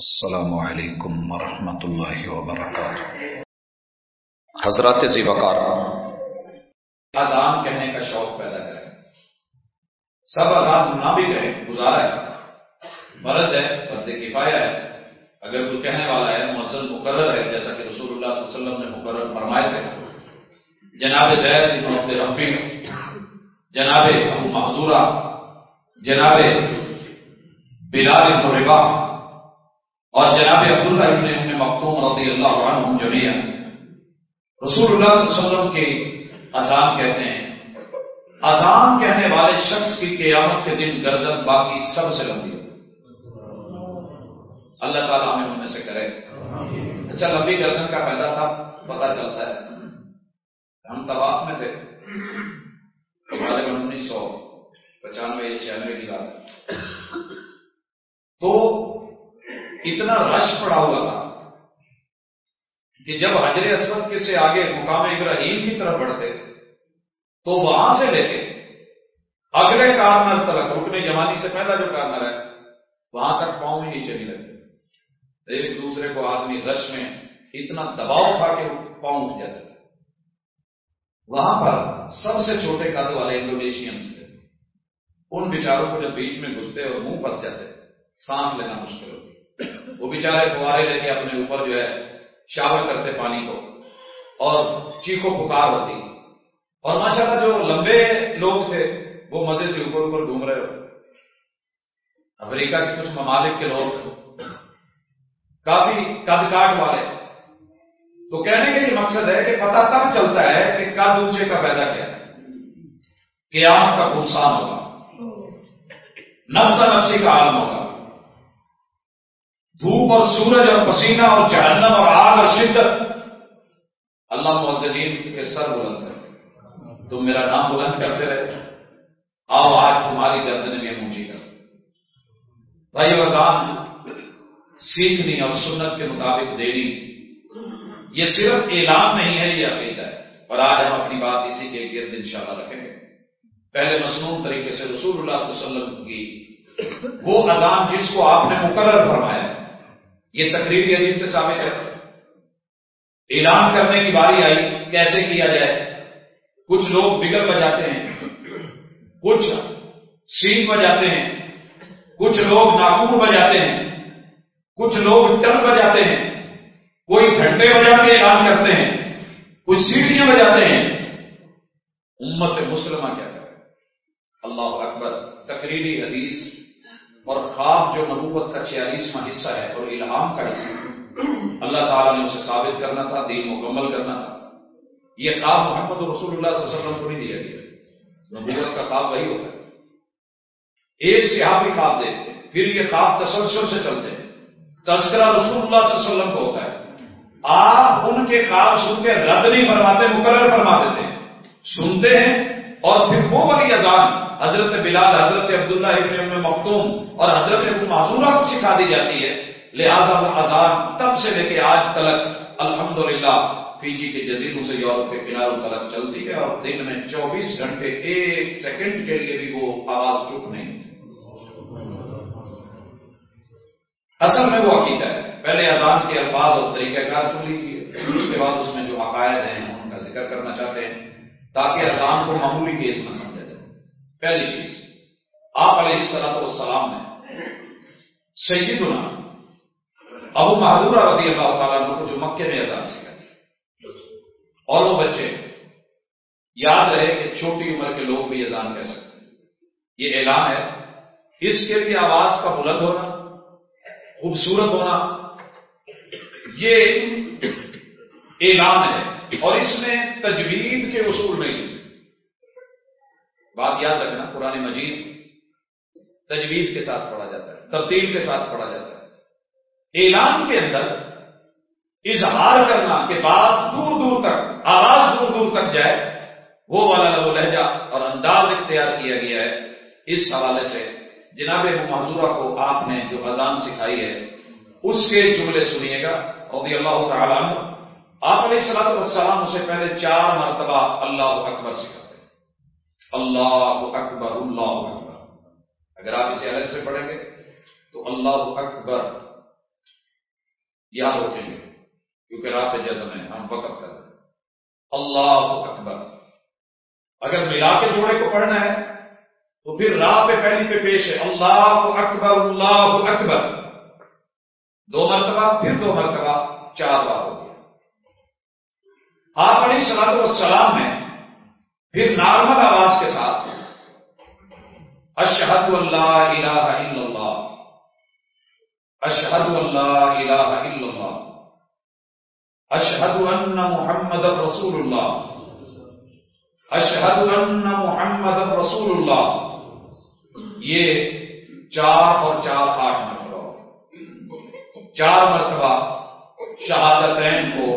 السلام علیکم ورحمۃ اللہ وبرکاتہ۔ حضرات ذی وقار اذان کہنے کا شوق پیدا کریں۔ سب اذان نہ بھی کہیں گزارا ہے۔ مرض ہے فرض کفایا ہے۔ اگر کوئی کہنے والا ہے مؤذن مقرر ہے جیسا کہ رسول اللہ صلی اللہ علیہ وسلم نے مقرر فرمائے تھے۔ جناب زید بن رفیع جناب ابو محضورہ جناب بلال بن ربا اور جناب عبداللہ ابن ام مختوم رضی اللہ عنہ جميعا رسول اللہ صلی اللہ علیہ وسلم کی اذان کہتے ہیں۔ اذان کہنے والے شخص کی قیامت کے دن گردن باقی سب سے لمبی اللہ تعالیٰ ہمیں ان میں سے کرے۔ اچھا لمبی گردن کا پیدا تھا پتا چلتا ہے۔ ہم طباف میں تھے۔ غالباً انیس سو پچانوے چھیانوے کی بات۔ تو اتنا رش پڑا ہوا تھا کہ جب حجر اسود کے سے آگے مقام ابراہیم کی طرف بڑھتے تو وہاں سے لے کے اگلے کارنر تک رکنے جوانی سے پہلا جو کارنر ہے، وہاں تک پاؤں ہی نیچے نہیں لگتے ایک دوسرے کو آدمی رش میں اتنا دباؤ تھا کہ پاؤں اٹھ جاتے۔ تھے وہاں پر سب سے چھوٹے قد والے انڈونیشینس تھے۔ ان بیچاروں کو جب بیچ میں گھستے اور منہ پھنس جاتے، سانس لینا مشکل ہوتی وہ بیچارے فوارے لے کے اپنے اوپر جو ہے شاور کرتے پانی کو اور چیخو پکار ہوتی۔ اور ماشاءاللہ جو لمبے لوگ تھے، وہ مزے سے اوپر اوپر گھوم رہے ہو افریقہ کے کچھ ممالک کے لوگ کافی قد کاٹ والے۔ تو کہنے کا یہ مقصد ہے کہ پتہ تب چلتا ہے کہ قد اونچے کا پیدا کیا۔ قیام کا نقصان ہوگا۔ نفس نفسی کا عالم ہوگا۔ دھوپ اور سورج اور پسینہ اور جہنم اور آگ اور شدت۔ اللہ مؤذنین کے سر بلند ہے تم میرا نام بلند کرتے رہے۔ آؤ، آج تمہاری گردن میں اونچی کر بھائی وزان سیکھنی اور سنت کے مطابق دینی۔ یہ صرف اعلان نہیں ہے، یہ عقیدہ ہے۔ اور آج ہم اپنی بات اسی کے گرد انشاءاللہ رکھیں گے۔ پہلے مصنون طریقے سے رسول اللہ صلی اللہ علیہ وسلم کی وہ اذان جس کو آپ نے مقرر فرمایا۔ یہ تقریبی حدیث سے ثابت ہے۔ اعلان کرنے کی باری آئی، کیسے کیا جائے؟ کچھ لوگ بگل بجاتے ہیں، کچھ سیٹ بجاتے ہیں، کچھ لوگ ناخن بجاتے ہیں، کچھ لوگ ٹن بجاتے ہیں، کوئی گھنٹے بجا کے اعلان کرتے ہیں، کوئی سیٹیاں بجاتے ہیں۔ امت مسلمہ کیا کرے؟ اللہ اکبر، تقریری حدیث اور خواب جو نبوت کا چھیالیسواں حصہ ہے اور الہام کا حصہ ہے۔ اللہ تعالیٰ نے اسے ثابت کرنا تھا، دین مکمل کرنا تھا۔ یہ خواب محمد رسول اللہ صلی اللہ علیہ وسلم کو نہیں دیا گیا۔ نبوت کا خواب وہی ہوتا ہے۔ ایک صحابی خواب دیتے پھر یہ خواب تسلسل سے چلتے ہیں۔ تذکرہ رسول اللہ صلی اللہ علیہ وسلم کو ہوتا ہے۔ آپ ان کے خواب سن کے رد نہیں فرماتے، مقرر فرما دیتے ہیں سنتے ہیں اور پھر وہ والی اذان حضرت بلال، حضرت عبداللہ ابن ام مختوم اور حضرت ابو معذورہ کو سکھا دی جاتی ہے۔ لہذا اذان تب سے لے کے آج تلک الحمدللہ فیجی کے جزیروں سے یورپ کے کناروں تلک چلتی ہے اور دن میں چوبیس گھنٹے ایک سیکنڈ کے لیے بھی وہ آواز چپ نہیں۔ اصل میں وہ عقیدہ ہے۔ پہلے اذان کے الفاظ اور طریقہ کار سن لیجیے اس کے بعد اس میں جو عقائد ہیں، ان کا ذکر کرنا چاہتے ہیں تاکہ اذان کو معمولی کیس نہ سمجھا جائے پہلی چیز، آپ علیہ السلاط والسلام نے سیدنا ابو محدورہ رضی اللہ تعالیٰ کو جو مکے میں اذان سکھائی اور وہ بچے، یاد رہے کہ چھوٹی عمر کے لوگ بھی اذان کہہ سکتے ہیں۔ یہ اعلان ہے، اس کے لیے آواز کا بلند ہونا، خوبصورت ہونا، یہ اعلان ہے۔ اور اس میں تجوید کے اصول نہیں بات یاد رکھنا، قرآن مجید تجوید کے ساتھ پڑھا جاتا ہے ترتیب کے ساتھ پڑھا جاتا ہے۔ اعلان کے اندر اظہار کرنا کہ بات دور دور تک، آواز دور دور تک جائے، وہ والا لو لہجہ اور انداز اختیار کیا گیا ہے۔ اس حوالے سے جناب معذورہ کو آپ نے جو اذان سکھائی ہے، اس کے جملے سنیے گا۔ رضی اللہ تعالیٰ عنہ، آپ علیہ السلام والسلام اسے پہلے چار مرتبہ اللہ اکبر سکھاتے ہیں اللہ اکبر اللہ اکبر۔ اگر آپ اسے الگ سے پڑھیں گے تو اللہ اکبر۔ یہاں روکیں گے کیونکہ رات جزم ہے ہم وقت کر رہے اللہ اکبر۔ اگر ملا کے جوڑے کو پڑھنا ہے، تو پھر راہ پہ پہلی پہ پیش ہے، اللہ اکبر اللہ اکبر۔ دو مرتبہ، پھر دو مرتبہ، چار بار ہو گیا۔ آپ علیہ سلاد والسلام نے پھر نارمل آواز کے ساتھ اشہد اللہ الہ الا اللہ اشہد اللہ الہ الا اللہ اشہد ان محمد رسول اللہ اشہد ان محمد رسول اللہ یہ چار اور چار آٹھ مرتبہ چار مرتبہ شہادتین کو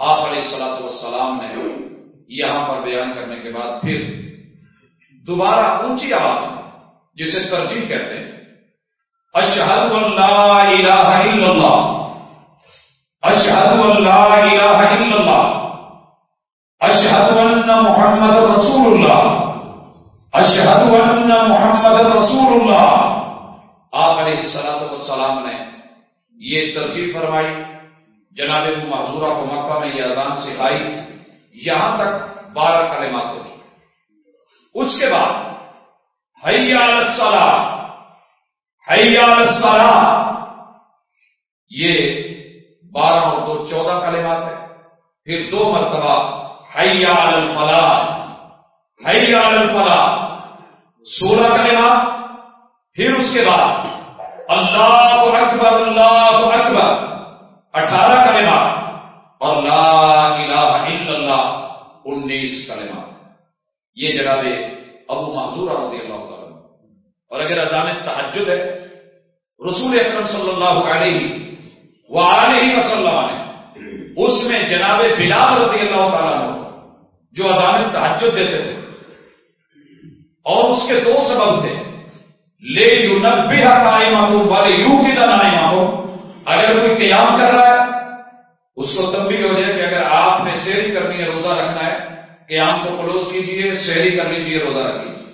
آپ علیہ السلاط والسلام نے یہاں پر بیان کرنے کے بعد پھر دوبارہ اونچی آواز جسے ترجیح کہتے ہیں اشہد اللہ الہ الا اللہ اشہد اللہ الہ الا اللہ اشہد ان محمد رسول اللہ اشہد ان محمد رسول اللہ۔ آپ علیہ السلام والسلام نے یہ ترجیح فرمائی، جناب محضورہ کو مکہ میں یہ اذان سکھائی۔ یہاں تک بارہ کلمات ہو چکے اس کے بعد، حیا الصلاح، حیا یہ بارہ اور دو چودہ کلمات ہے پھر دو مرتبہ، حیا الفلاح حیا الفلاح، سولہ کلمات۔ پھر اس کے بعد، اللہ اکبر اللہ اکبر، اٹھارہ کلمات۔ اور لا الہ الا اللہ انیس کلمات یہ جناب ابو معذور رضی اللہ تعالیٰ اور اگر اذان تحجد ہے، رسول اکرم صلی اللہ علیہ وہ آنے وسلم نے اس میں جناب بلال رضی اللہ تعالیٰ جو اذان تحجد دیتے تھے، اور اس کے دو سبب تھے۔ لے یو نبے ہائے معلوم والے یو کی طرح اگر کوئی قیام کر رہا ہے، اس کو تب بھی ہو جائے کہ اگر آپ نے سیری کرنی ہے، روزہ رکھنا ہے قیام کو کلوز کیجیے سیری کر لیجیے روزہ رکھ لیجیے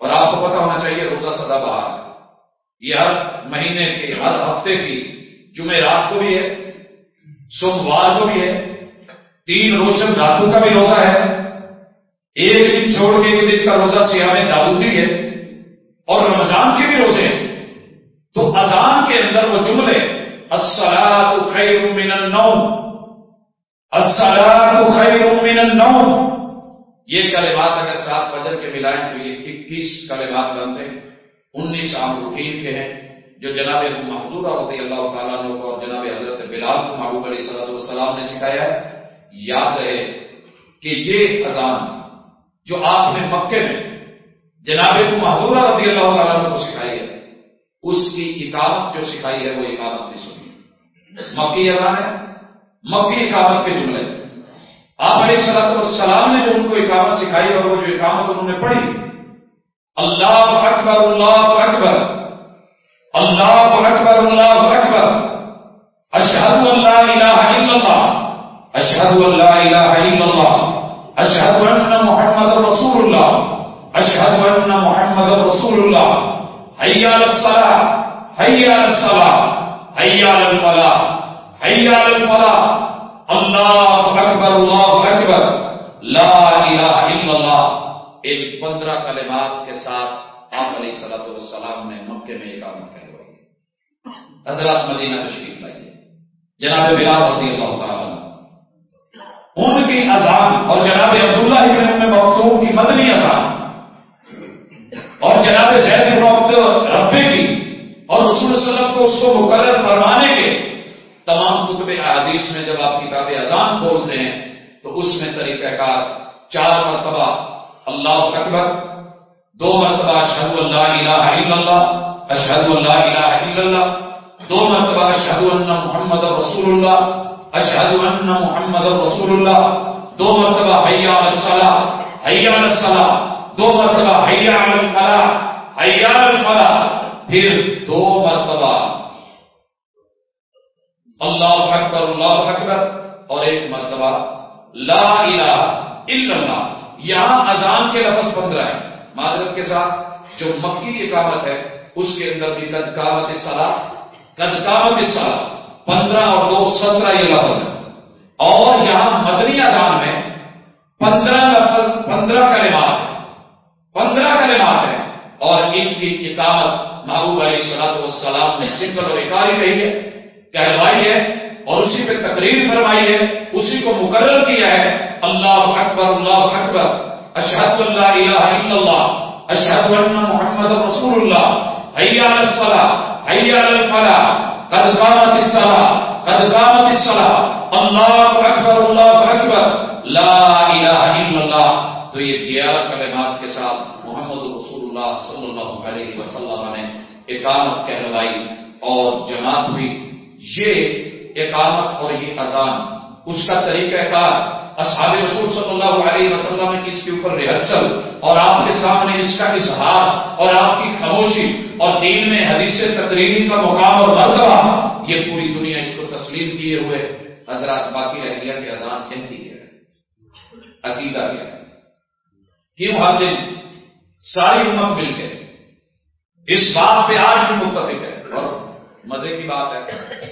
اور آپ کو پتا ہونا چاہیے، روزہ سدا بہار یہ ہر مہینے کی، ہر ہفتے کی جمعرات کو بھی ہے سوموار کو بھی ہے۔ تین روشن دھاتو کا بھی روزہ ہے۔ ایک دن چھوڑ کے ایک دن کا روزہ سیاح داودی ہے۔ اور رمضان کے بھی روزے ہیں۔ تو اذان کے اندر وہ جملے السلام خیر من النوم۔ خیر من النوم. یہ کلمات اگر سات فجر کے ملائیں تو یہ اکیس کلمات بنتے ہیں۔ انیس عام روٹین کے ہیں جو جناب محدود رضی اللہ تعالیٰ نے اور جناب حضرت بلال کو محبوب علیہ صلاح والسلام نے سکھایا ہے۔ یاد رہے کہ یہ اذان جو آپ نے مکے میں جناب محدود رضی اللہ تعالیٰ کو سکھائی ہے، اس کی اکامت جو سکھائی ہے وہ اکامت بھی سنی مکی اذان ہے مکی اکامت کے جملے۔ آپ علیہ صلاح والسلام نے جو ان کو اکامت سکھائی اور وہ جو اکامت انہوں نے پڑھی، اللہ اکبر اللہ اکبر اللہ اکبر اللہ اکبر اشہد اللہ الہ الا اللہ اشہد اللہ الہ الا اللہ اشہد ان محمد رسول اللہ اشہد ان محمد رسول اللہ حیا الصلاح حیا الصلاح حیا الفلاح حیا الفلاح اللہ اکبر اللہ اکبر۔ لا الہ الا اللہ۔ ان پندرہ کلمات کے ساتھ آپ علیہ صلاح والسلام نے مکے میں اقامت کر حضرات مدینہ تشریف لائیے۔ جناب بلال رضی اللہ تعالیٰ ان کی اذان، اور جناب عبداللہ ابن ام مختوم کی مدنی اذان۔ اور جناب زید ابن ربے کی۔ اور رسول صلی اللہ علیہ وسلم کو اس کو مقرر فرمانے کے تمام کتب احادیث میں جب آپ کتاب اذان کھولتے ہیں تو اس میں طریقہ کار چار مرتبہ اللہ اکبر، دو مرتبہ اشہد اللہ الہ الا اللہ اشہد اللہ الہ الا اللہ، دو مرتبہ اشہد ان محمد رسول اللہ اشہد ان محمد رسول اللہ، دو مرتبہ حیا الصلاح حیا الصلاح دو مرتبہ حیا الفلاح حیا الفلاح، پھر دو مرتبہ اللہ اکبر اللہ اکبر، اور ایک مرتبہ لا الہ الا اللہ، یہاں اذان کے لفظ پندرہ ہے معذرت کے ساتھ، جو مکی اقامت ہے، اس کے اندر بھی قد کامت صلاح قد کامت پندرہ اور دو سترہ یہ لفظ ہے اور یہاں مدنی اذان میں پندرہ لفظ، پندرہ کلمات ہیں۔ پندرہ کلمات ہیں۔ اور ان کی اقامت محبوب علیہ سلاد والسلام نے سمپل اور اکاری کہی ہے۔ کہلوائی ہے اور اسی پہ تقریر فرمائی ہے، اسی کو مقرر کیا ہے۔ اللہ اکبر اللہ اکبر۔ اشحد اللہ الہ الا اللہ۔ اشحد ان محمد رسول اللہ۔ حی علی حیا الصلاح حیا الفلاح۔ قد قامت الصلاح قد قامت الصلاح اللہ اکبر اللہ اکبر۔ لا الہ الا اللہ۔ تو یہ گیارہ کلمات کے ساتھ محمد رسول اللہ صلی اللہ علیہ وسلم نے اقامت کہلوائی اور جماعت ہوئی یہ اقامت اور یہ اذان۔ اس کا طریقہ کار اصحاب رسول صلی اللہ علیہ وسلم کی اس کے اوپر ریہرسل اور آپ کے سامنے اس کا اظہار اور آپ کی خاموشی اور دین میں حدیث تقریری کا مقام اور مرتبہ، یہ پوری دنیا اس کو تسلیم کیے ہوئے حضرات باقی رہ گیا کہ اذان کہتی ہے عقیدہ کیا ہے؟ کیوں ہر دن ساری امت مل کے اس بات پہ آج بھی متفق ہے۔ مزے کی بات ہے۔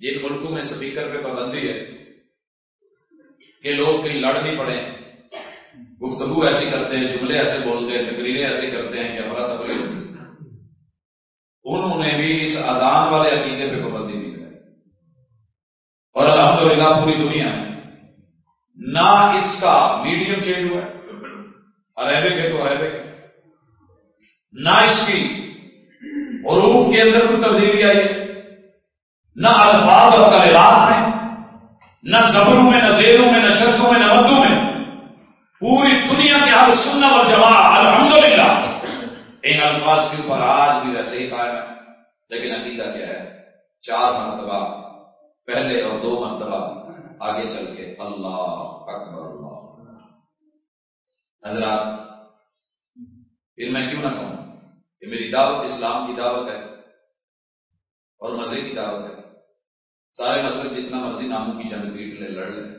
جن ملکوں میں سپیکر پہ پابندی ہے کہ لوگ کہیں لڑ نہیں پڑے گفتگو ایسی کرتے ہیں، جملے ایسے بولتے ہیں، تقریریں ایسی کرتے ہیں کہ افراد انہوں نے بھی اس اذان والے عقیدے پہ پابندی نہیں کرائی اور الحمدللہ پوری دنیا میں نہ اس کا میڈیم چینج ہوا ہے عربک ہے تو عربک نہ اس کی عروف کے اندر کوئی تبدیلی آئی۔ ہے نہ الفاظ اور کلمات میں نہ زبروں میں، نہ زیروں میں، نہ شرطوں میں، نہ مدوں میں۔ پوری دنیا کے ہر سننا اور جمع الحمد للہ ان الفاظ کے اوپر آج بھی ویسے ہی قائم ہے لیکن عقیدہ کیا ہے؟ چار مرتبہ، پہلے اور دو مرتبہ آگے چل کے اللہ اکبر، اللہ حضرات، پھر میں کیوں نہ کہوں؟ کہ میری دعوت اسلام کی دعوت ہے اور مزے کی دعوت ہے۔ سارے مسئلے جتنا مرضی ناموں کی جنگ پیٹ لے لڑ لیں۔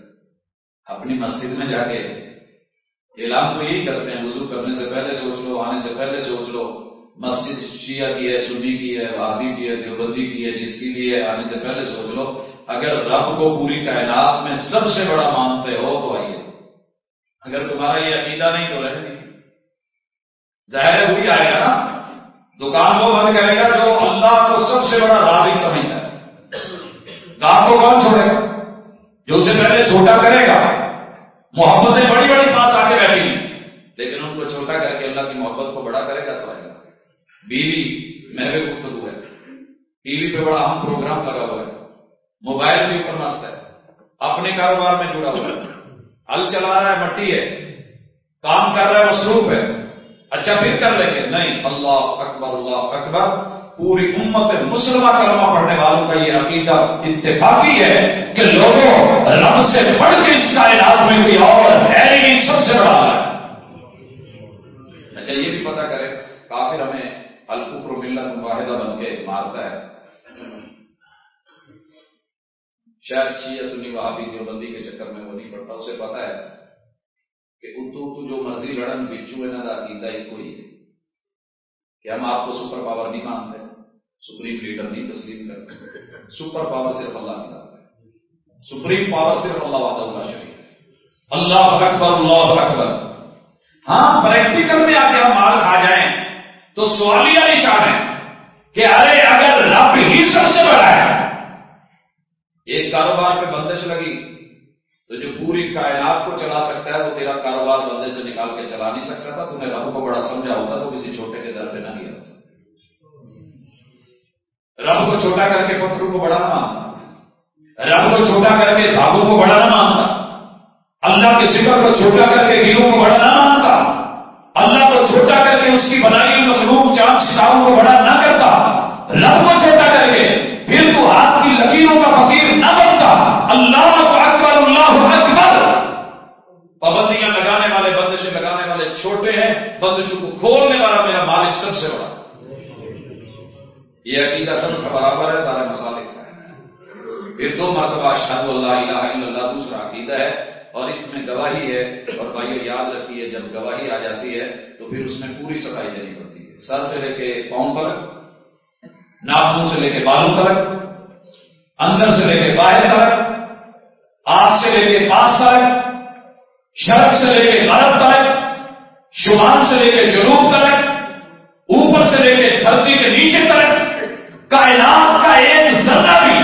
اپنی مسجد میں جا کے اعلان تو یہی کرتے ہیں، وضو کرنے سے پہلے سوچ لو، آنے سے پہلے سوچ لو۔ مسجد شیعہ کی ہے، سنی کی ہے بھابی کی ہے، دیوبندی کی ہے، جس کی بھی ہے، آنے سے پہلے سوچ لو۔ اگر رب کو پوری کائنات میں سب سے بڑا مانتے ہو تو آئیے۔ اگر تمہارا یہ عقیدہ نہیں تو رہنے ظاہر وہی آئے گا نا۔ دکان وہ بند کرے گا جو اللہ کو سب سے بڑا راضی سمجھتا ہے۔ گاہ کو کون چھوڑے گا؟ جو اسے پہلے چھوٹا کرے گا۔ محبتیں بڑی بڑی پاس آ کے بیٹھی۔ ہیں لیکن ان کو چھوٹا کر کے اللہ کی محبت کو بڑا کرے گا تو آئے گا۔ بیوی محو گفتگو ہے۔ ٹی وی پہ بڑا اہم پروگرام لگا ہوا ہے۔ موبائل بھی اوپر مست ہے۔ اپنے کاروبار میں جڑا ہوا ہے۔ ہل چلا رہا ہے، مٹی ہے۔ کام کر رہا ہے، مصروف ہے۔ اچھا پھر کر لیں گے۔ نہیں، اللہ اکبر اللہ اکبر۔ پوری امت مسلمہ کلمہ پڑھنے والوں کا یہ عقیدہ اتفاقی ہے کہ لوگوں رب سے پڑھ کے اس کائنات میں کوئی اور ہے نہیں، سب سے بڑا ہے اچھا یہ بھی پتا کرے کافر ہمیں الکفر ملت واحدہ بن کے مارتا ہے۔ شاید شیعہ سنی وہابی جو بندی کے چکر میں وہ نہیں پڑتا، اسے پتا ہے۔ کہ اتو تو جو مرضی لڑن بچو ہے نا عقیدہ ایک ہی ہے۔ کہ ہم آپ کو سپر پاور نہیں مانتے، سپریم لیڈر نہیں تسلیم کرتے۔ سپر پاور صرف اللہ کی ذات ہے۔ سپریم پاور صرف اللہ وعدہ اللہ شریف اللہ اکبر اللہ اکبر۔ ہاں پریکٹیکل میں آ کے ہم مال کھا جائیں تو سوالیہ نشان ہے کہ ارے، اگر رب ہی سب سے بڑا ہے، ایک کاروبار پہ بندش لگی۔ تو جو پوری کائنات کو چلا سکتا ہے، وہ تیرا کاروبار بندے سے نکال کے چلا نہیں سکتا تھا۔ تو نے رب کو بڑا سمجھا ہوتا تو کسی چھوٹے کے در پہ نہ گیا ہوتا۔ رب کو چھوٹا کر کے پتھروں کو بڑا نہ مانتا۔ رب کو چھوٹا کر کے دھاگوں کو بڑا نہ مانتا۔ اللہ کے ذکر کو چھوٹا کر کے گیروں کو بڑا نہ مانتا۔ اللہ کو چھوٹا کر کے اس کی بنائی مخلوق چاند ستاروں کو بڑا نہ کرتا رب کو چھوٹا کر کے پھر تو ہاتھ کی لکیروں کا فقیر نہ بنتا اللہ کو اکبر اللہ اکبر پابندیاں لگانے والے بندشیں لگانے والے چھوٹے ہیں، بندشوں کو کھولنے والا میرا مالک سب سے بڑا۔ یہ عقیدہ سب کا برابر ہے، سارے مسالے کا پھر دو مرتبہ شاد اللہ الہ الا اللہ دوسرا عقیدہ ہے، اور اس میں گواہی ہے۔ اور بھائی یاد رکھیے، جب گواہی آ جاتی ہے تو پھر اس میں پوری صفائی دینی پڑتی ہے۔ سر سے لے کے پاؤں تلک ناخنوں سے لے کے بالوں تلک اندر سے لے کے باہر تک آج سے لے کے پاس تک شرق سے لے کے غرب تک شمال سے لے کے جنوب تک، اوپر سے لے کے دھرتی کے نیچے تک، کائنات کا ایک ذرہ بھی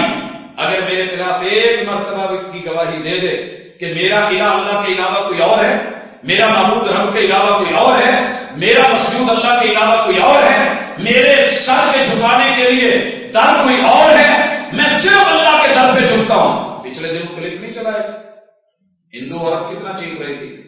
اگر میرے خلاف ایک مرتبہ کی گواہی دے دے کہ میرا الہ اللہ کے علاوہ کوئی اور ہے، میرا محبوب رب کے علاوہ کوئی اور ہے، میرا مسجود اللہ کے علاوہ کوئی اور ہے، میرے سر کے جھکانے کے لیے در کوئی اور ہے، میں صرف اللہ کے در پہ جھکتا ہوں۔ پچھلے دن کلپ نہیں چلائے۔ ہندو عورت کتنا چیز رہی تھی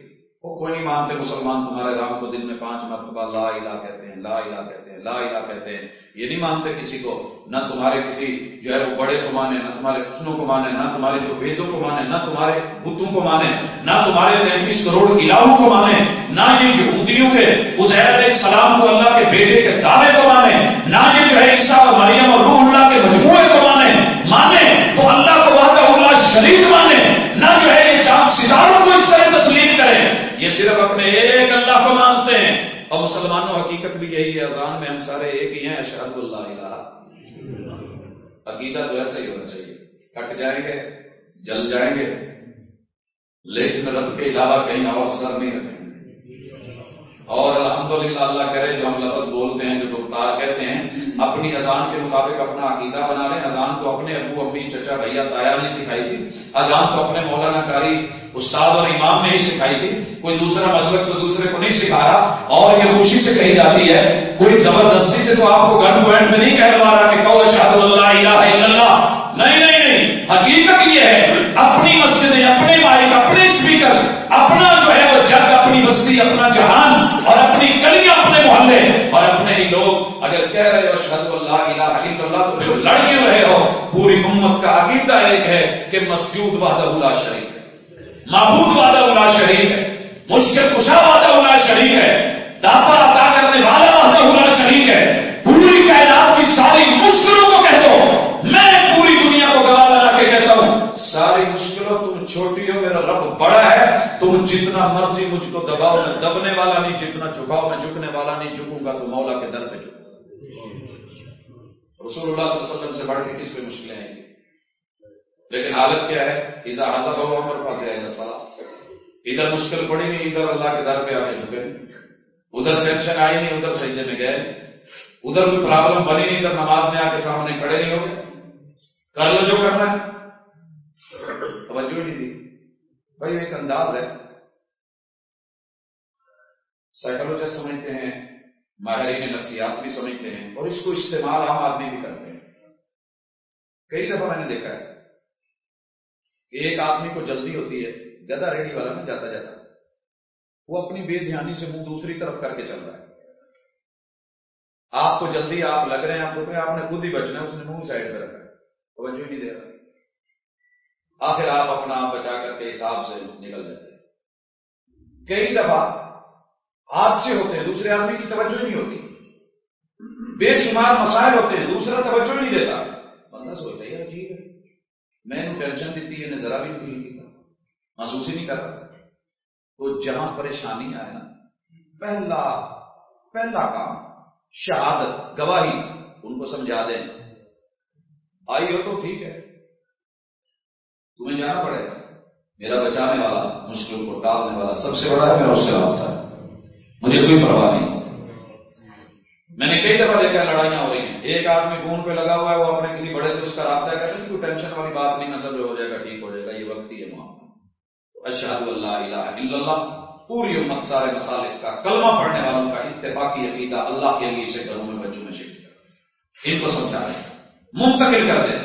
وہ کوئی نہیں مانتے مسلمان تمہارے رام کو دن میں پانچ مرتبہ لا الہ کہتے ہیں، لا الہ کہتے ہیں، لا الہ کہتے ہیں۔ یہ نہیں مانتے کسی کو، نہ تمہارے کسی جو ہے وہ بڑے کو مانے، نہ تمہارے کتنوں کو مانے، نہ تمہارے جو ویدوں کو مانے، نہ تمہارے بتوں کو مانے، نہ تمہارے تینتیس کروڑ الہوں کو مانے، نہ یہ یہودیوں کے علیہ السلام کو اللہ کے بیٹے کے دعوے کو مانے نہ یہ جو ہے عیسیٰ اور مریم اور روح اللہ کے مجموعے کو مانے مانے تو اللہ کو وہاں اللہ شریف مانے نہ جو ہے یہ چاند ستاروں کو اس طرح تسلیم کرے یہ صرف اپنے ایک اللہ کو مانتے ہیں اور مسلمانوں حقیقت بھی یہی اذان میں، ہم سارے ایک ہی ہیں، اشہد اللہ الہ۔ عقیدہ تو ایسا ہی ہونا چاہیے۔ کٹ جائیں گے، جل جائیں گے۔ لیکن رب کے علاوہ کہیں اور سر نہیں رکھیں اور الحمدللہ اللہ کرے، جو ہم لفظ بولتے ہیں، جو گفتار کہتے ہیں، اپنی اذان کے مطابق اپنا عقیدہ بنا رہے ہیں۔ اذان تو اپنے ابو، امی، چچا، بھیا، تایا نے سکھائی تھی اذان تو اپنے مولانا کاری استاد اور امام نے ہی سکھائی تھی۔ کوئی دوسرا مسلک تو دوسرے کو نہیں سکھا رہا۔ اور یہ خوشی سے کہی جاتی ہے، کوئی زبردستی سے تو آپ کو گن پوائنٹ میں نہیں کہہ رہا کہ کہو شاہد اللہ الہ الا اللہ۔ نہیں نہیں نہیں۔ حقیقت یہ ہے، اپنی مسجدیں، اپنے مائک اپنے اسپیکر اپنا جو ہے وہ جگ، اپنی بستی، اپنا جہان، اور اپنی گلیاں اپنے محلے۔ اور اپنے ہی لوگ اگر کہہ رہے ہو شہد اللہ الہ الا اللہ، تو جو لڑ رہے ہو۔ پوری امت کا عقیدہ ایک ہے کہ مسجود وحدہ اللہ شریف معبود وحدہ اللہ شریف ہے، مشکل کشا وحدہ اللہ شریف ہے، داپا عطا کرنے والا وحدہ اللہ شریف ہے۔ پوری کائنات کی ساری مشکلوں کو کہہ دو۔ میں پوری دنیا کو گواہ بنا کے کہتا ہوں، ساری مشکلوں تم چھوٹی ہو، میرا رب بڑا ہے، تم جتنا مرضی مجھ کو دباؤ، میں دبنے والا نہیں، جتنا جھکاؤ، میں جھکنے والا نہیں، جھکوں گا تو مولا کے در پہ رسول اللہ صلی اللہ علیہ وسلم سے بڑھ کے کس پہ مشکلیں آئیں گی؟ لیکن حالت کیا ہے؟ ایزا حضرت ہوا ہمارے پاس آئے گا ادھر مشکل پڑی نہیں، ادھر اللہ کے در پہ آگے جھکے۔ ادھر ٹینشن آئی نہیں، ادھر سجدے میں گئے۔ ادھر کوئی پرابلم بنی نہیں، ادھر نماز میں آ کے سامنے کھڑے نہیں ہو گئے۔ کر لو جو کرنا ہے۔ توجہ نہیں دی۔ بھائی ایک انداز ہے۔ سائیکولوجسٹ سمجھتے ہیں، ماہرین نفسیات بھی سمجھتے ہیں، اور اس کو استعمال عام آدمی بھی کرتے ہیں۔ کئی دفعہ میں نے دیکھا ہے۔ ایک آدمی کو جلدی ہوتی ہے گدا ریڈی والا میں جاتا جاتا۔ وہ اپنی بے دھیانی سے منہ دوسری طرف کر کے چل رہا ہے۔ آپ کو جلدی آپ لگ رہے ہیں، آپ کو آپ نے خود ہی بچنا ہے، اس نے منہ سائڈ پہ رکھا ہے۔ توجہ نہیں دے رہا۔ آخر آپ اپنا آپ بچا کر کے حساب سے نکل جاتے ہیں۔ کئی دفعہ حادثے ہوتے ہیں، دوسرے آدمی کی توجہ نہیں ہوتی۔ بے شمار مسائل ہوتے ہیں، دوسرا توجہ نہیں دیتا۔ بندہ سوچتا ہے عجیب ہے میں نے ٹینشن دیتی ہے ذرا بھی فیل نہیں محسوس ہی نہیں کر رہا۔ تو جہاں پریشانی آئے نا، پہلا پہلا کام، شہادت، گواہی، ان کو سمجھا دیں۔ آئی ہو تو ٹھیک ہے۔ تمہیں جانا پڑے گا۔ میرا بچانے والا، مشکل کو ٹالنے والا، سب سے بڑا ہے میرا اس سے رابطہ۔ ہے مجھے کوئی پرواہ نہیں۔ میں نے کئی دفعہ دیکھا لڑائیاں ہو رہی ہیں۔ ایک آدمی فون پہ لگا ہوا ہے، وہ اپنے کسی بڑے سے اس کا رابطہ کہتے ہیں کوئی ٹینشن والی بات نہیں نہ ہو جائے گا، ٹھیک ہو جائے گا، یہ وقت ہی ہے معاملہ تو اشہد اللہ الہ الا اللہ، پوری امت سارے مسالے کا کلمہ پڑھنے والوں کا اتفاقی عقیدہ اللہ کے لیے اسے گھروں میں بچوں میں شکل ان کو سمجھا دیں منتقل کر دیں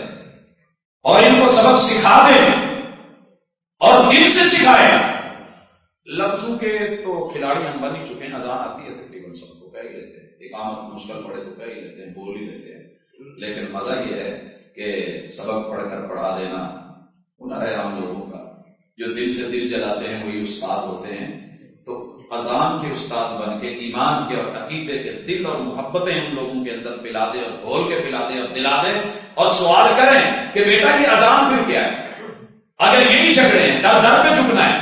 اور ان کو سبق سکھا دیں اور دل سے سکھائے لفظوں کے تو کھلاڑی ہم بن ہی چکے ہیں، اذان آتی ہے تقریباً سب کو، کہہ ہی لیتے ہیں ایک عام مشکل پڑے تو کہہ ہی لیتے ہیں بول ہی لیتے ہیں لیکن مزہ یہ ہے کہ سبق پڑھ کر پڑھا دینا ہنر ہے عام لوگوں کا جو دل سے دل جلاتے ہیں وہی استاد ہوتے ہیں تو اذان کے استاد بن کے ایمان کے اور عقیدے کے دل اور محبتیں ان لوگوں کے اندر پلا دے اور بول کے پلا دے اور دلا دے اور سوال کریں کہ بیٹا یہ اذان پھر کیا ہے اگر یہ نہیں جھگڑے ہیں در در پہ جھکنا ہے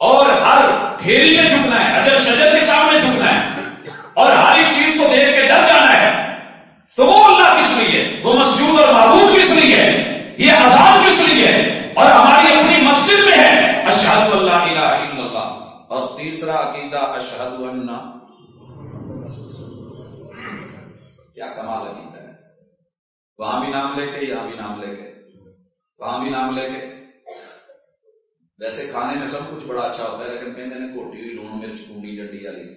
اور ہر پھیری میں جھکنا ہے اجر شجر کے سامنے جھکنا ہے اور ہر ایک چیز کو دیکھ کے ڈر جانا ہے تو وہ اللہ کس لیے وہ مسجود اور محبوب کس لیے یہ آزاد کس لیے ہے۔ اور ہماری اپنی مسجد میں ہے۔ اشہد اللہ الہ الا اللہ۔ اور تیسرا عقیدہ اشہد اللہ کیا کمال عقیدہ ہے۔ وہاں بھی نام لے کے، یہاں بھی نام لے کے۔ وہاں بھی نام لے کے۔ ویسے کھانے میں سب کچھ بڑا اچھا ہوتا ہے، لیکن کہیں نے کوٹی ہوئی لون مرچ کنڈی ڈنڈی والی۔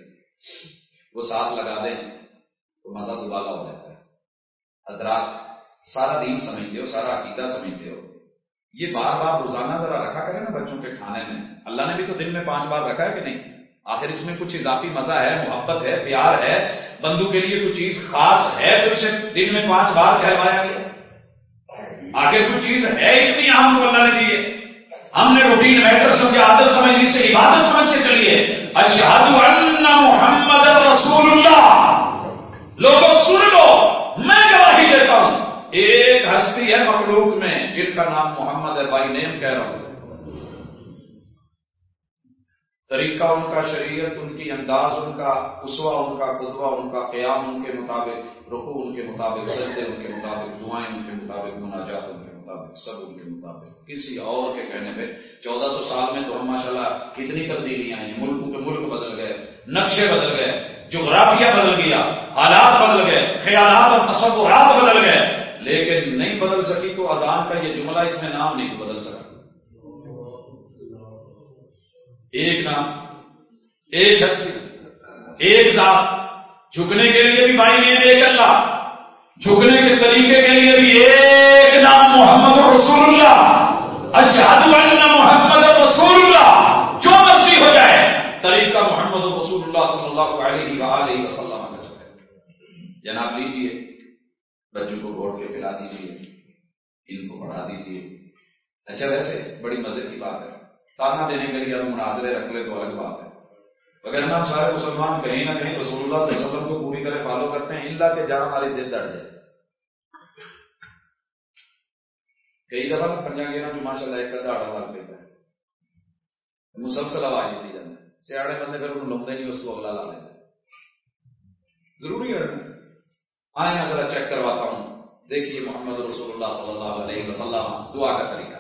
وہ ساتھ لگا دیں تو مزہ دوبالا ہو جاتا ہے۔ حضرات سارا دین سمجھتے ہو، سارا عقیدہ سمجھتے ہو۔ یہ بار بار روزانہ ذرا رکھا کرے نا بچوں کے کھانے میں۔ اللہ نے بھی تو دن میں پانچ بار رکھا ہے کہ نہیں؟ آخر اس میں کچھ اضافی مزہ ہے، محبت ہے، پیار ہے بندو کے لیے کچھ چیز خاص ہے تو اسے دن میں پانچ بار کہلوایا گیا۔ آگے کچھ چیز ہے اتنی عام کو اللہ نے دیے ہم نے روٹین میٹر سمجھے عادت سمجھ سے عبادت سمجھ کے چلیے۔ اشہد ان محمد رسول اللہ۔ لوگوں سن لو میں گواہی دیتا ہوں ایک ہستی ہے مخلوق میں جن کا نام محمد ہے بائی نیم کہہ رہا ہوں۔ طریقہ ان کا، شریعت ان کی، انداز ان کا اسوا ان کا، قدوہ ان کا، قیام ان کے مطابق رخو ان کے مطابق، سجدے ان کے مطابق، دعائیں ان کے مطابق، مناجات ان کے مطابق، سب ان کے مطابق۔ کسی اور کے کہنے پہ چودہ سو سال میں تو ہم ماشاء اللہ کتنی تبدیلیاں آئی ملکوں کے ملک بدل گئے، نقشے بدل گئے، جغرافیہ بدل گیا، حالات بدل گئے، خیالات اور تصورات بدل گئے۔ لیکن نہیں بدل سکی تو اذان کا یہ جملہ اس میں نام نہیں بدل سکا۔ ایک نام، ایک ہستی، ایک ذات۔ جھکنے کے لیے بھی بھائی نے ایک اللہ۔ جھکنے کے طریقے کے لیے بھی ایک نام، محمد رسول اللہ۔ اشہد ان محمد رسول اللہ۔ جو مرضی ہو جائے، طریقہ محمد رسول اللہ صلی اللہ علیہ وسلم کا چلے جناب لیجیے بچوں کو گھوڑ کے پلا دیجیے ان کو پڑھا دیجیے اچھا ویسے، بڑی مزے کی بات ہے۔ تانا دینے کے لیے ہم مناظرے رکھ لیں تو الگ بات ہے۔ اگر ہم سارے مسلمان کہیں نہ کہیں رسول اللہ صلی اللہ علیہ وسلم کو پوری طرح فالو کرتے ہیں اللہ کے جان ہماری ضد اڑ جائے۔ کئی دفعہ پنجا گیرا جو ماشاء اللہ ایک کا داڑا لگ پیتا ہے مسلسل آواز دی جاتا ہے۔ سیاڑے بندے پھر انہوں لوگ نہیں، اس کو اگلا لا لیتا ضروری ہے۔ آئے میں ذرا چیک کرواتا ہوں۔ دیکھیے محمد رسول اللہ صلی اللہ علیہ وسلم، دعا کا طریقہ۔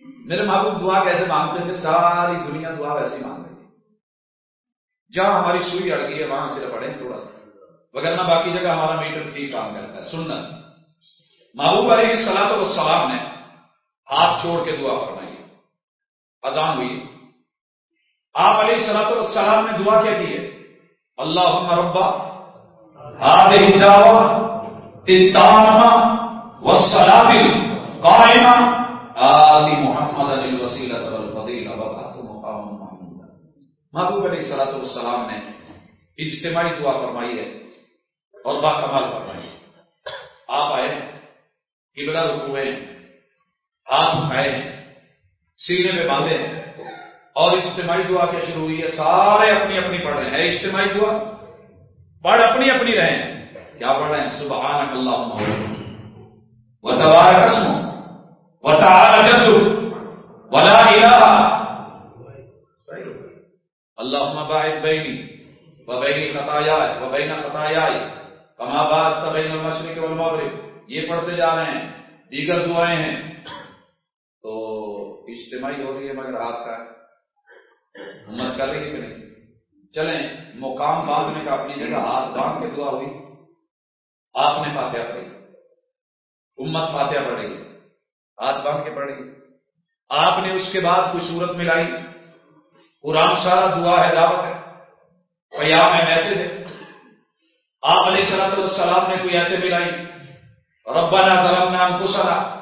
میرے محبوب، دعا کیسے مانگتے تھے ساری دنیا دعا ویسے ہی مانگ رہی جہاں ہماری سوئی اڑ گئی ہے، وہاں صرف پڑھیں تھوڑا سا۔ وغیرہ باقی جگہ ہمارا میٹر ٹھیک کام کرتا ہے سننا محبوب علیہ سلاط السلام نے ہاتھ چھوڑ کے دعا فرمائی۔ اذان ہوئی۔ آپ علیہ سلاط السلام نے دعا کیا کی ہے؟ اللہ ربا هذه الدعوة التامة وسلام قائمہ آتی محمد علی وسیلت الفضیل مقام محمود محبوب علیہ سلاط السلام نے اجتماعی دعا فرمائی ہے اور با کمال فرمائی آپ آئے قبلہ رکوے ہاتھ اٹھائے سینے پہ باندھے ہیں۔ اور اجتماعی دعا کیا شروع ہوئی ہے؟ سارے اپنی اپنی پڑھ رہے ہیں۔ اجتماعی دعا؟ پڑھ اپنی اپنی رہے ہیں کیا پڑھ رہے ہیں سبحان اللہ و تبار قسم و تعالی جد۔ ولا الہ۔ اللہم باعد بینی۔ و بین خطایائی و بین خطایائی کما تبین المشرق والمغرب۔ یہ پڑھتے جا رہے ہیں۔ دیگر دعائیں ہیں۔ تو اجتماعی ہو رہی ہے مگر آپ کا ہمت کر رہی ہے کہ نہیں؟ چلیں، مقام باندھنے کا اپنی جگہ، ہاتھ باندھ کے دعا ہوئی۔ آپ نے فاتحہ پڑھی۔ امت فاتحہ پڑھ رہی ہے۔ ہاتھ باندھ کے پڑھ رہی آپ نے اس کے بعد کوئی صورت ملائی؟ قرآن سارا دعا ہے، دعوت ہے۔ پیام ہے، میسج ہے۔ آپ علیہ صلاح السلام نے کوئی ایسے ملائی؟ ربنا ظلمنا انفسنا۔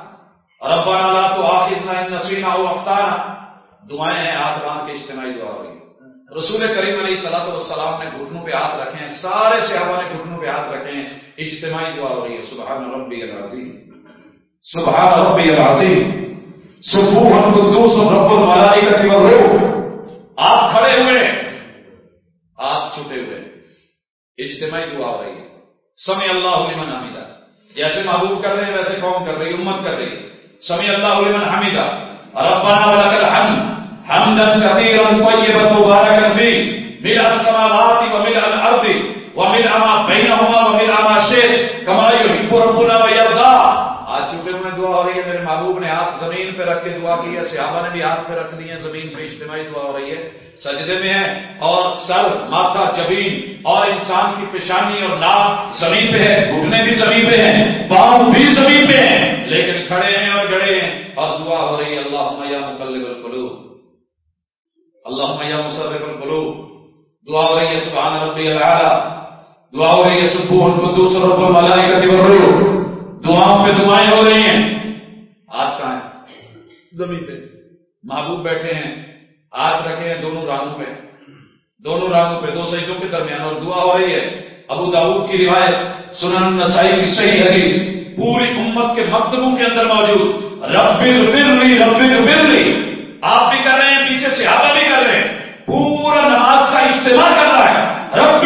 ربنا لا تؤاخذنا ان نسينا او اخطانا دعائیں ہیں، ہاتھ باندھ کے اجتماعی دعا ہو رہی رسول کریم علیہ صلاح والسلام نے گھٹنوں پہ ہاتھ رکھے ہیں، سارے صحابہ نے گھٹنوں پہ ہاتھ رکھے ہیں۔ اجتماعی دعا ہو رہی ہے، سبحان ربی العظیم۔ سبحان ربی العظیم۔ سفو سبوح القدوس رب الملائکہ والروح آپ کھڑے ہوئے ہاتھ چھٹے ہوئے اجتماعی دعا ہو رہی ہے۔ سمع اللہ لمن حمیدہ۔ جیسے محبوب کر رہے ہیں، ویسے قوم کر رہی امت کر رہی ہے۔ سمی اللہ لمن حمیدہ۔ ربنا ولك الحمد۔ حمدا كثيرا طيبا مباركا فيه. ملء السماوات وملء الارض وملء ما بينهما وملء ما شئت. كما يحب ربنا ويرضى. آج چونکہ میں دعا ہو رہی ہے، میرے محبوب نے ہاتھ زمین پہ رکھ کے دعا کی ہے صحابہ نے بھی ہاتھ پہ رکھ دی ہے زمین پہ اجتماعی دعا ہو رہی ہے۔ سجدے میں ہے اور سر، ماتھا، جبین اور انسان کی پیشانی اور ناک زمین پہ ہے، گھٹنے بھی زمین پہ ہیں پاؤں بھی زمین پہ ہیں، لیکن کھڑے ہیں اور جڑے ہیں اور دعا ہو رہی ہے اللہ میاں مکلب القلوب۔ اللہ میاں مصرف القلوب. دعا ہو رہی ہے سبحان ربی اللہ دعا ہو رہی ہے دوسروں پر ملائی کا دیور دعاؤں پہ دعائیں ہو رہی ہیں. ہاتھ کہاں ہے زمین پہ. محبوب بیٹھے ہیں. ہاتھ رکھے ہیں دونوں رانگوں پہ. دونوں رانگوں پہ دو سجدوں کے درمیان اور دعا ہو رہی ہے. ابو داود کی روایت سنن نسائی کی صحیح حدیث پوری امت کے مکتبوں کے اندر موجود. رب رب فرلی آپ بھی کر رہے ہیں، پیچھے سے آگا بھی کر رہے ہیں۔ پورا نماز کا اجتماع کر رہا ہے۔ رب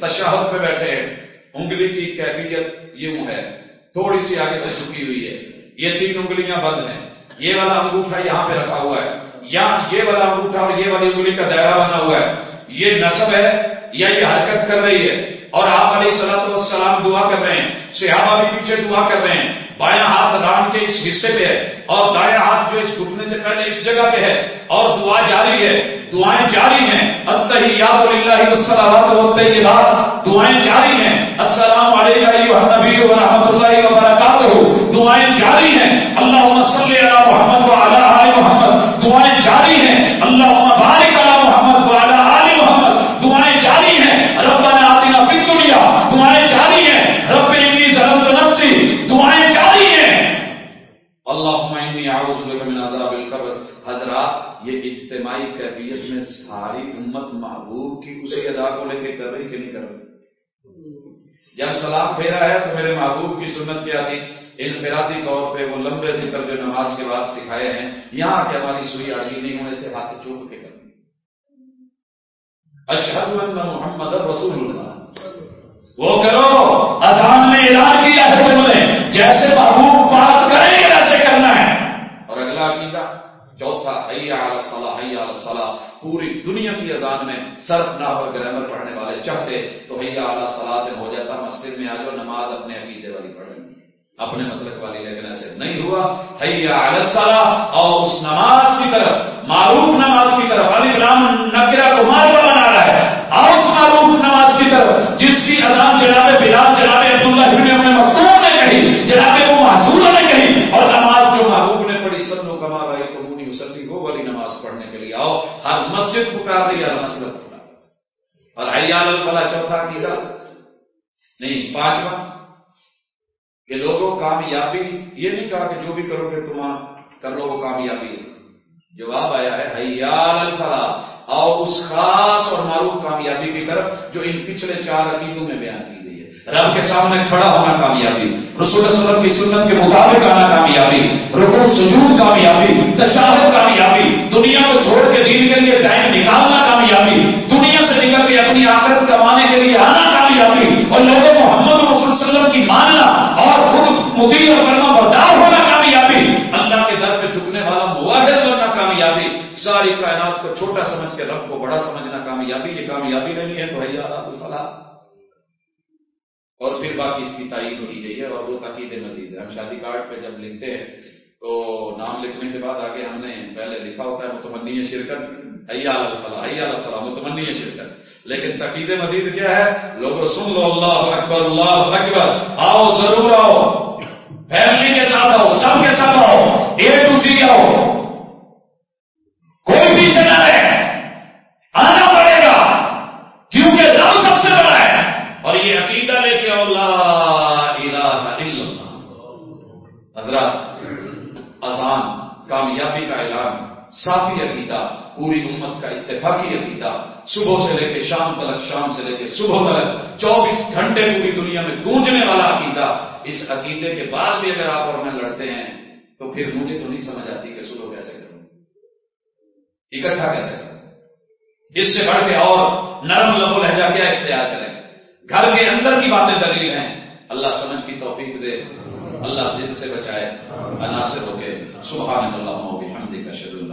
تشاہد پہ بیٹھے ہیں۔ انگلی کی کیفیت یوں ہے۔ تھوڑی سی آگے سے چکی ہوئی ہے۔ یہ تین انگلیاں بند ہیں۔ یہ والا انگوٹھا یہاں پہ رکھا ہوا ہے۔ یا یہ والا انگوٹھا اور یہ والی انگلی کا دائرہ بنا ہوا ہے۔ یہ نصب ہے یا یہ حرکت کر رہی ہے۔ اور آپ علیہ سلاۃ والسلام دعا کر رہے ہیں۔ صحابہ بھی پیچھے دعا کر رہے ہیں۔ بایاں ہاتھ ران کے اس حصے پہ ہے اور دائیں ہاتھ جو اس گھٹنے سے پہلے اس جگہ پہ ہے اور دعا جاری ہے، دعائیں جاری ہیں۔ التحیات للہ والصلوات والطیبات، دعائیں جاری ہیں۔ السلام علیکم النبی و رحمۃ اللہ وبرکاتہ۔ دعائیں جاری ہیں۔ اللهم صل علی محمد وعلى آل محمد۔ دعائیں جاری ہیں۔ اللهم بارک علی محمد وعلى آل محمد دعائیں جاری ہیں ربنا آتنا فی الدنیا دعائیں جاری ہیں رب انی ظلمت نفسی دعائیں جاری ہیں اللهم انی اعوذ بک من عذاب القبر حضرات یہ اجتماعی کیفیت ساری امت محبوب کی اسی ادا کو لے کے کر رہی کہ نہیں کر رہی؟ جب سلام پھیرا ہے تو میرے محبوب کی سنت کیا تھی انفرادی طور پہ وہ لمبے ذکر جو نماز کے بعد سکھائے ہیں، یہاں کے ہماری سوئی آگی نہیں ہونے تھے ہاتھ چوک کے کرنے اشہد محمد رسول اللہ۔ وہ کرو، اذان میں اعلان کیا ہے جیسے محبوب بات کریں ایسے کرنا ہے۔ اور اگلا عقیدہ چوتھا حیا صلاح حیا صلاح، پوری دنیا کی اذان میں صرف نہ اور گرامر پڑھنے والے چاہتے، تو حیا اعلی صلاح ہو جاتا، مسجد میں آ جاؤ، نماز اپنے عقیدے والی پڑھیں اپنے مسلک والی، لیکن ایسے نہیں ہوا۔ حیا عالت صلاح، اور اس نماز کی طرف، معروف نماز کی طرف، علی رام نکرا کمار ماروا بنا رہا ہے اور اس معروف نماز کی طرف جس کی اذان جناب بلال جناب عبداللہ ابن اپنے مکتوب نے کہی جناب وہ محسوس نے کہی اور نماز جو محبوب نے پڑھی سب لوگ کما رہے تو والی نماز پڑھنے کے لیے آؤ ہر مسجد پکار رہی ہر مسجد پکار اور حیال الفلا چوتھا کی نہیں، پانچواں۔ کہ لوگوں کامیابی، یہ نہیں کہا کہ جو بھی کرو گے تم کر لو وہ کامیابی۔ ہے جواب آیا ہے حیال الفلا اور اس خاص اور معروف کامیابی کی طرف جو ان پچھلے چار عقیدوں میں بیان کی گئی ہے۔ رب کے سامنے کھڑا ہونا کامیابی، رسول وسلم کی سنت کے مطابق آنا کامیابی رکو سجود کامیابی، تشاہد کامیابی، دنیا کو چھوڑ کے دین کے لیے ٹائم نکالنا کامیابی دنیا سے نکل کے اپنی آخرت کمانے کے لیے آنا کامیابی اور لوگوں محمد رسول وسلم کی ماننا اور خود مدیر اور کرنا بردار ہونا کامیابی۔ اللہ کے در پہ جھکنے والا مواحد بننا کامیابی ساری کائنات کو چھوٹا سمجھ کے رب کو بڑا سمجھنا کامیابی، یہ کامیابی نہیں ہے تو حیات الفلاح۔ اور پھر باقی اس کی تعین ہوئی گئی ہے اور وہ تقید مزید ہے۔ ہم شادی کارڈ پہ جب لکھتے ہیں تو نام لکھنے کے بعد آگے ہم نے پہلے لکھا ہوتا ہے، متمنی شرکت حیا الفلاح حیا السلام، متمنی شرکت۔ لیکن تقید مزید کیا ہے؟ لوگ سن لو اللہ اکبر اللہ اکبر۔ آؤ، ضرور آؤ۔ فیملی کے ساتھ آؤ، سب کے ساتھ آؤ۔ اے ٹو سی آؤ۔ کوئی بھی نہ رہے آنا پڑے گا۔ کیونکہ رب سب سے بڑا ہے۔ اور یہ عقیدہ لے کے اللہ الہ الا اللہ۔ حضرات، اذان، کامیابی کا اعلان، صافی عقیدہ، پوری امت کا اتفاقی عقیدہ۔ صبح سے لے کے شام تلک، شام سے لے کے صبح تلک، چوبیس گھنٹے پوری دنیا میں گونجنے والا عقیدہ اس عقیدے کے بعد بھی اگر آپ اور میں لڑتے ہیں، تو پھر مجھے تو نہیں سمجھ آتی کہ صبح کیسے کروں۔ اکٹھا کیسے کروں؟ اس سے بڑھ کے اور نرم لبو لہجہ کیا اختیار کریں؟ گھر کے اندر کی باتیں دلیل ہیں۔ اللہ سمجھ کی توفیق دے۔ اللہ ضد سے بچائے عناصر ہو کے سبحان اللہ ہم کا شروع